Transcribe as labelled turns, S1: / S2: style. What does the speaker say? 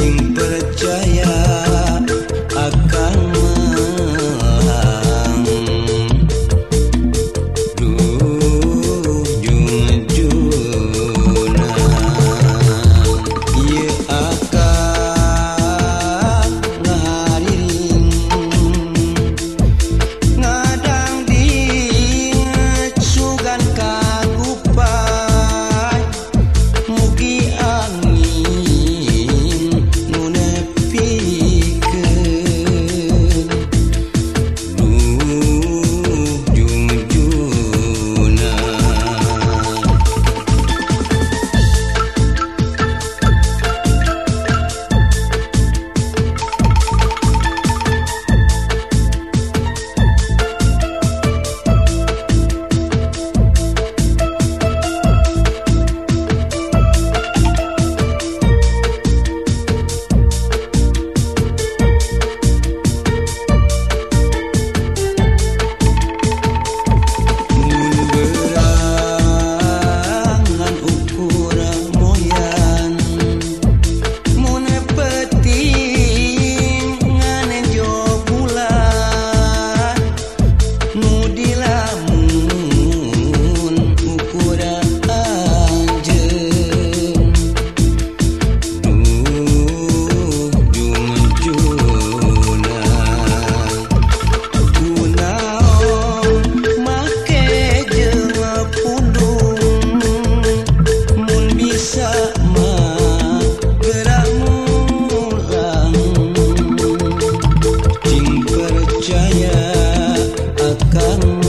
S1: 新的家。love.